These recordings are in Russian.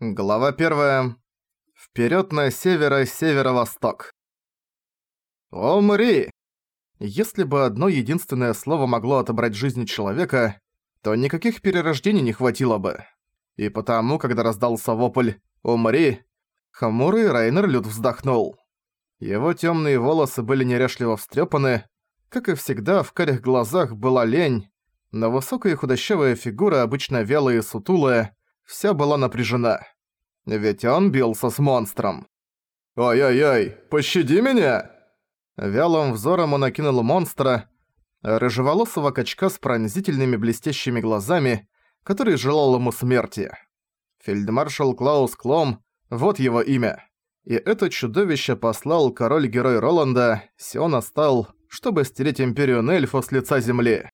Глава 1. Вперед на северо-северо-восток. Умри! Если бы одно единственное слово могло отобрать жизнь человека, то никаких перерождений не хватило бы. И потому, когда раздался вопль «Умри!», хмурый Райнер Люд вздохнул. Его темные волосы были неряшливо встрепаны, как и всегда, в карих глазах была лень, но высокая худощавая фигура, обычно вялая и сутулая, вся была напряжена. Ведь он бился с монстром. «Ой-ой-ой, пощади меня!» Вялым взором он окинул монстра, рыжеволосого качка с пронзительными блестящими глазами, который желал ему смерти. Фельдмаршал Клаус Клом, вот его имя. И это чудовище послал король-герой Роланда, Сиона стал, чтобы стереть Империю Нельфу с лица земли.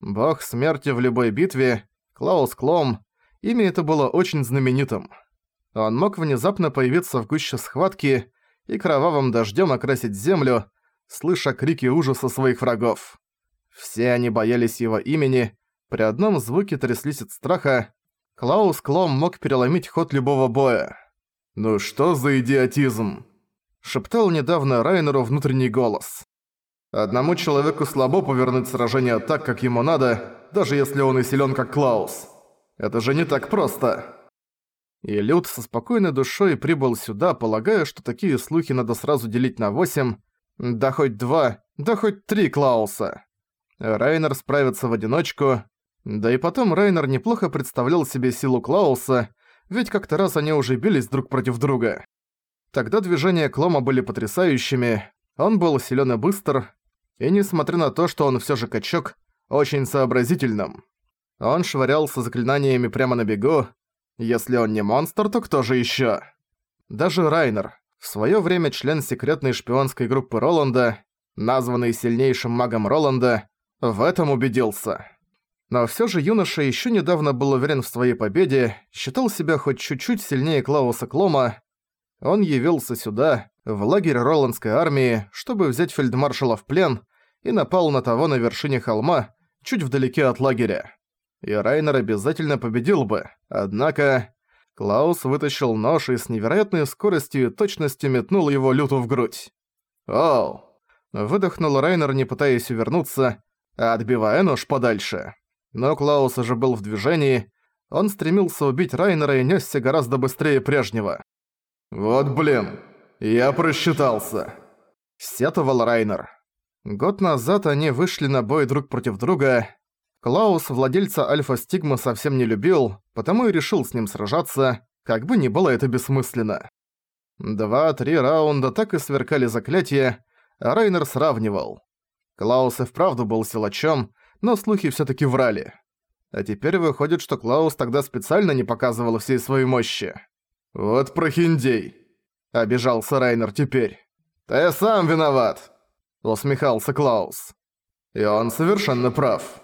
Бог смерти в любой битве, Клаус Клом, Имя это было очень знаменитым. Он мог внезапно появиться в гуще схватки и кровавым дождем окрасить землю, слыша крики ужаса своих врагов. Все они боялись его имени, при одном звуке тряслись от страха. Клаус Клом мог переломить ход любого боя. «Ну что за идиотизм?» – шептал недавно Райнеру внутренний голос. «Одному человеку слабо повернуть сражение так, как ему надо, даже если он и силен как Клаус. Это же не так просто. И Люд со спокойной душой прибыл сюда, полагая, что такие слухи надо сразу делить на восемь, да хоть два, да хоть три Клауса. Райнер справится в одиночку, да и потом Райнер неплохо представлял себе силу Клауса, ведь как-то раз они уже бились друг против друга. Тогда движения Клома были потрясающими, он был силен и быстр, и несмотря на то, что он все же качок, очень сообразительным. Он швырялся заклинаниями прямо на бегу. Если он не монстр, то кто же ещё? Даже Райнер, в своё время член секретной шпионской группы Роланда, названный сильнейшим магом Роланда, в этом убедился. Но всё же юноша ещё недавно был уверен в своей победе, считал себя хоть чуть-чуть сильнее Клауса Клома. Он явился сюда, в лагерь Роландской армии, чтобы взять фельдмаршала в плен, и напал на того на вершине холма, чуть вдалеке от лагеря и Райнер обязательно победил бы. Однако... Клаус вытащил нож и с невероятной скоростью и точностью метнул его люту в грудь. «Оу!» Выдохнул Райнер, не пытаясь увернуться, а отбивая нож подальше. Но Клаус уже был в движении, он стремился убить Райнера и несся гораздо быстрее прежнего. «Вот блин, я просчитался!» Сетовал Райнер. Год назад они вышли на бой друг против друга, Клаус владельца Альфа-Стигмы совсем не любил, потому и решил с ним сражаться, как бы ни было это бессмысленно. Два-три раунда так и сверкали заклятия, а Райнер сравнивал. Клаус и вправду был силачом, но слухи всё таки врали. А теперь выходит, что Клаус тогда специально не показывал всей своей мощи. «Вот прохиндей!» – обижался Райнер теперь. «Ты сам виноват!» – усмехался Клаус. «И он совершенно прав».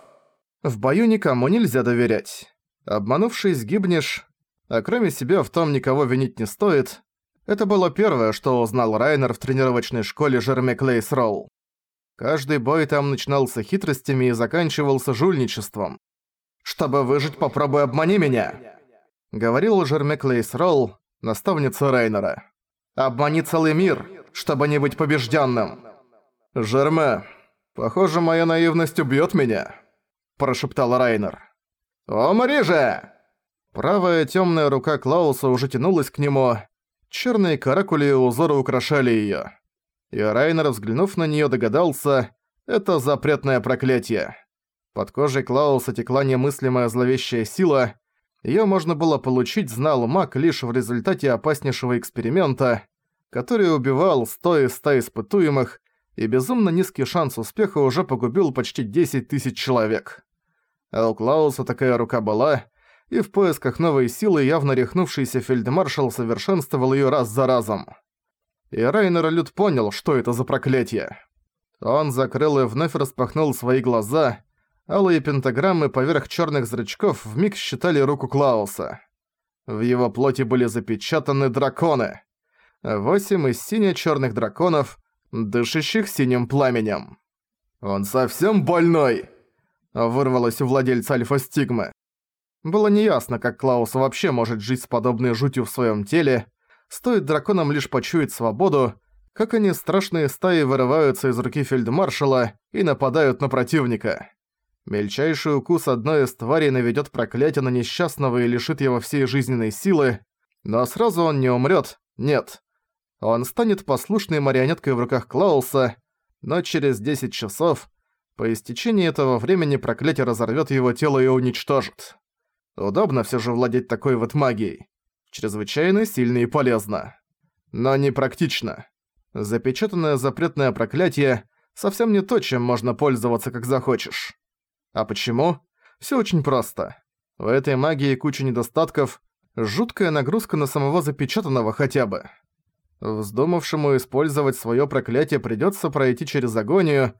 В бою никому нельзя доверять. Обманувшись, гибнешь, а кроме себя в том никого винить не стоит. Это было первое, что узнал Райнер в тренировочной школе Жерме Клейс Ролл. Каждый бой там начинался хитростями и заканчивался жульничеством. «Чтобы выжить, попробуй обмани меня!» Говорил Жерме Клейс Ролл, наставница Райнера. «Обмани целый мир, чтобы не быть побежденным!» «Жерме, похоже, моя наивность убьет меня!» – прошептал Райнер. «Умри же!» Правая темная рука Клауса уже тянулась к нему. Черные каракули и узоры украшали ее. И Райнер, взглянув на нее, догадался, это запретное проклятие. Под кожей Клауса текла немыслимая зловещая сила, ее можно было получить, знал маг, лишь в результате опаснейшего эксперимента, который убивал 100 из 100 испытуемых, и безумно низкий шанс успеха уже погубил почти 10 тысяч человек. У Клауса такая рука была, и в поисках новой силы явно рехнувшийся фельдмаршал совершенствовал её раз за разом. И Райнер Люд понял, что это за проклятие. Он закрыл и вновь распахнул свои глаза, алые пентаграммы поверх чёрных зрачков вмиг считали руку Клауса. В его плоти были запечатаны драконы. Восемь из сине-чёрных драконов, дышащих синим пламенем. «Он совсем больной!» Вырвалось у владельца Альфа-Стигмы. Было неясно, как Клаус вообще может жить с подобной жутью в своем теле. Стоит драконам лишь почуять свободу, как они страшные стаи вырываются из руки фельдмаршала и нападают на противника. Мельчайший укус одной из тварей наведет проклятие на несчастного и лишит его всей жизненной силы, но сразу он не умрет, нет. Он станет послушной марионеткой в руках Клауса, но через 10 часов, по истечении этого времени проклятие разорвет его тело и уничтожит. Удобно все же владеть такой вот магией. Чрезвычайно сильно и полезно. Но не практично. Запечатанное запретное проклятие совсем не то, чем можно пользоваться как захочешь. А почему? Все очень просто. У этой магии куча недостатков, жуткая нагрузка на самого запечатанного хотя бы. Вздумавшему использовать свое проклятие придется пройти через агонию,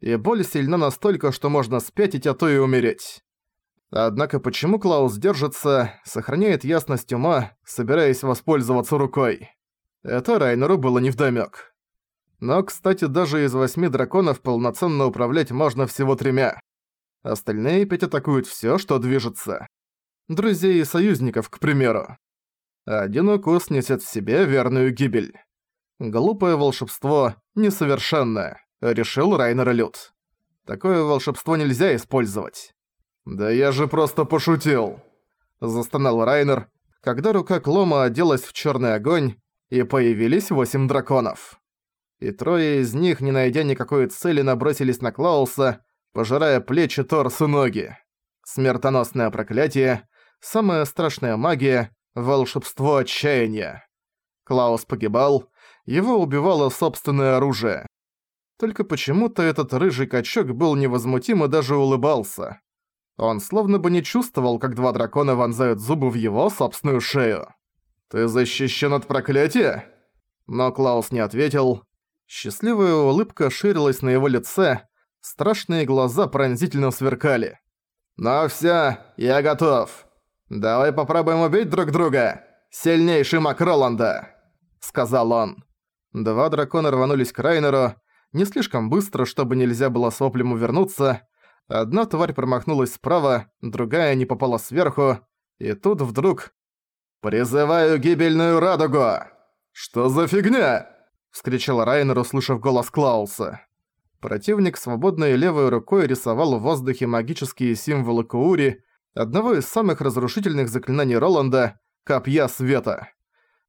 и боль сильна настолько, что можно спятить, а то и умереть. Однако почему Клаус держится, сохраняет ясность ума, собираясь воспользоваться рукой? Это Райнеру было невдомёк. Но, кстати, даже из восьми драконов полноценно управлять можно всего тремя. Остальные пять атакуют всё, что движется. Друзей и союзников, к примеру. Один укус несет в себе верную гибель. Глупое волшебство, несовершенное, решил Райнер Люд. Такое волшебство нельзя использовать. «Да я же просто пошутил!» Застонал Райнер, когда рука Клома оделась в чёрный огонь, и появились восемь драконов. И трое из них, не найдя никакой цели, набросились на Клауса, пожирая плечи, торс и ноги. Смертоносное проклятие, самая страшная магия, волшебство отчаяния. Клаус погибал, его убивало собственное оружие. Только почему-то этот рыжий качок был невозмутим и даже улыбался. Он словно бы не чувствовал, как два дракона вонзают зубы в его собственную шею. «Ты защищен от проклятия?» Но Клаус не ответил. Счастливая улыбка ширилась на его лице, страшные глаза пронзительно сверкали. «Ну всё, я готов. Давай попробуем убить друг друга. Сильнейший маг Роланда!» Сказал он. Два дракона рванулись к Райнеру, не слишком быстро, чтобы нельзя было с воплем увернуться. Одна тварь промахнулась справа, другая не попала сверху, и тут вдруг «Призываю гибельную радугу!» «Что за фигня?» – вскричал Райнер, услышав голос Клауса. Противник свободной левой рукой рисовал в воздухе магические символы Куури, одного из самых разрушительных заклинаний Роланда – Копья Света.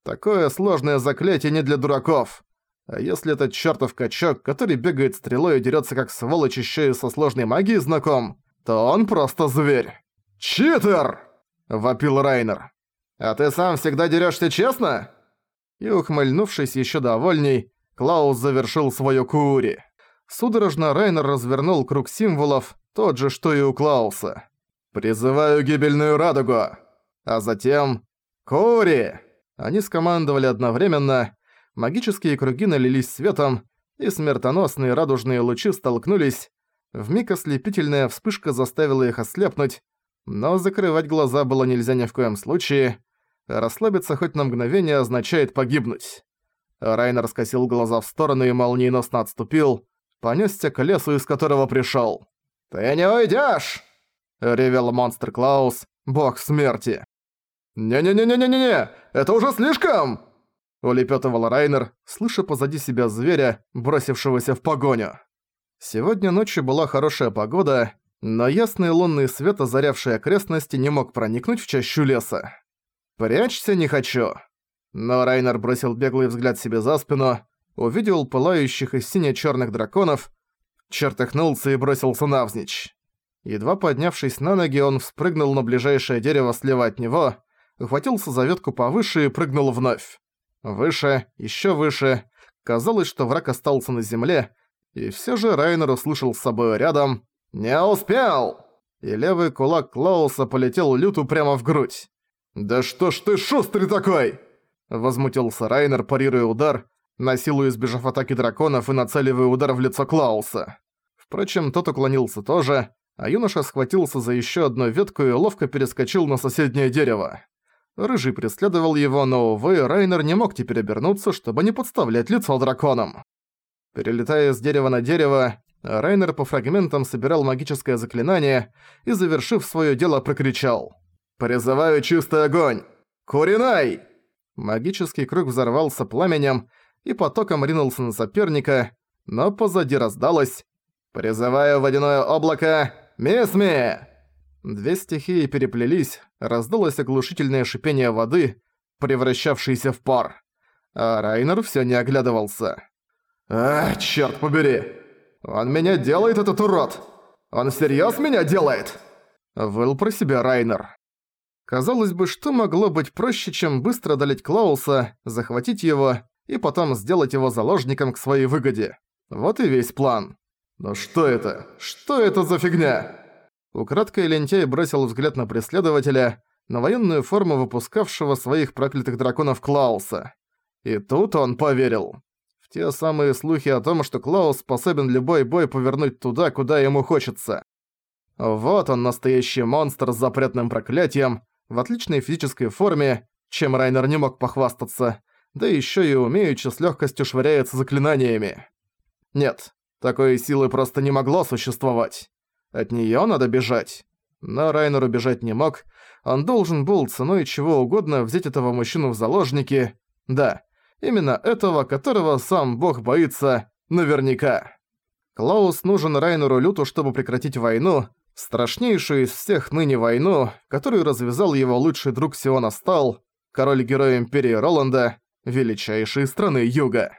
Такое сложное заклятие не для дураков. А если этот чертов качок, который бегает стрелой и дерется как сволочь еще и со сложной магией знаком, то он просто зверь. «Читер!» – вопил Райнер. «А ты сам всегда дерешься честно?» И ухмыльнувшись еще довольней, Клаус завершил свою кури. Судорожно Райнер развернул круг символов, тот же, что и у Клауса. «Призываю гибельную радугу!» А затем... «Кури!» Они скомандовали одновременно, магические круги налились светом, и смертоносные радужные лучи столкнулись. Вмиг ослепительная вспышка заставила их ослепнуть, но закрывать глаза было нельзя ни в коем случае, Расслабиться хоть на мгновение означает погибнуть. Райнер скосил глаза в сторону и молниеносно отступил, понёсся к лесу, из которого пришёл. «Ты не уйдёшь!» — ревел монстр Клаус, бог смерти. «Не-не-не-не-не-не! Это уже слишком!» — улепётывал Райнер, слыша позади себя зверя, бросившегося в погоню. Сегодня ночью была хорошая погода, но ясный лунный свет, озарявший окрестности, не мог проникнуть в чащу леса. «Прячься не хочу». Но Райнер бросил беглый взгляд себе за спину, увидел пылающих из сине-чёрных драконов, чертыхнулся и бросился навзничь. Едва поднявшись на ноги, он вспрыгнул на ближайшее дерево слева от него, ухватился за ветку повыше и прыгнул вновь. Выше, ещё выше. Казалось, что враг остался на земле, и всё же Райнер услышал с собой рядом «Не успел!» И левый кулак Клауса полетел Люту прямо в грудь. «Да что ж ты шустрый такой!» Возмутился Райнер, парируя удар, на силу избежав атаки драконов и нацеливая удар в лицо Клауса. Впрочем, тот уклонился тоже, а юноша схватился за ещё одну ветку и ловко перескочил на соседнее дерево. Рыжий преследовал его, но, увы, Райнер не мог теперь обернуться, чтобы не подставлять лицо драконам. Перелетая с дерева на дерево, Райнер по фрагментам собирал магическое заклинание и, завершив своё дело, прокричал. «Призываю чистый огонь! Куринай!» Магический круг взорвался пламенем и потоком ринулся на соперника, но позади раздалось «Призываю водяное облако! Мисми!» Две стихии переплелись, раздалось оглушительное шипение воды, превращавшееся в пар. А Райнер всё не оглядывался. «А, чёрт побери! Он меня делает, этот урод! Он всерьёз меня делает!» Выл про себя Райнер. Казалось бы, что могло быть проще, чем быстро одолеть Клауса, захватить его и потом сделать его заложником к своей выгоде. Вот и весь план. Но что это? Что это за фигня? Украдкой лентяй бросил взгляд на преследователя, на военную форму выпускавшего своих проклятых драконов Клауса. И тут он поверил. В те самые слухи о том, что Клаус способен любой бой повернуть туда, куда ему хочется. Вот он, настоящий монстр с запретным проклятием, в отличной физической форме, чем Райнер не мог похвастаться, да ещё и умеючи с лёгкостью швыряется заклинаниями. Нет, такой силы просто не могло существовать. От неё надо бежать. Но Райнер убежать не мог, он должен был ценой чего угодно взять этого мужчину в заложники. Да, именно этого, которого сам бог боится наверняка. Клаус нужен Райнеру Люту, чтобы прекратить войну, страшнейшую из всех ныне войну, которую развязал его лучший друг Сиона Стал, король-герой Империи Роланда, величайшей страны Юга.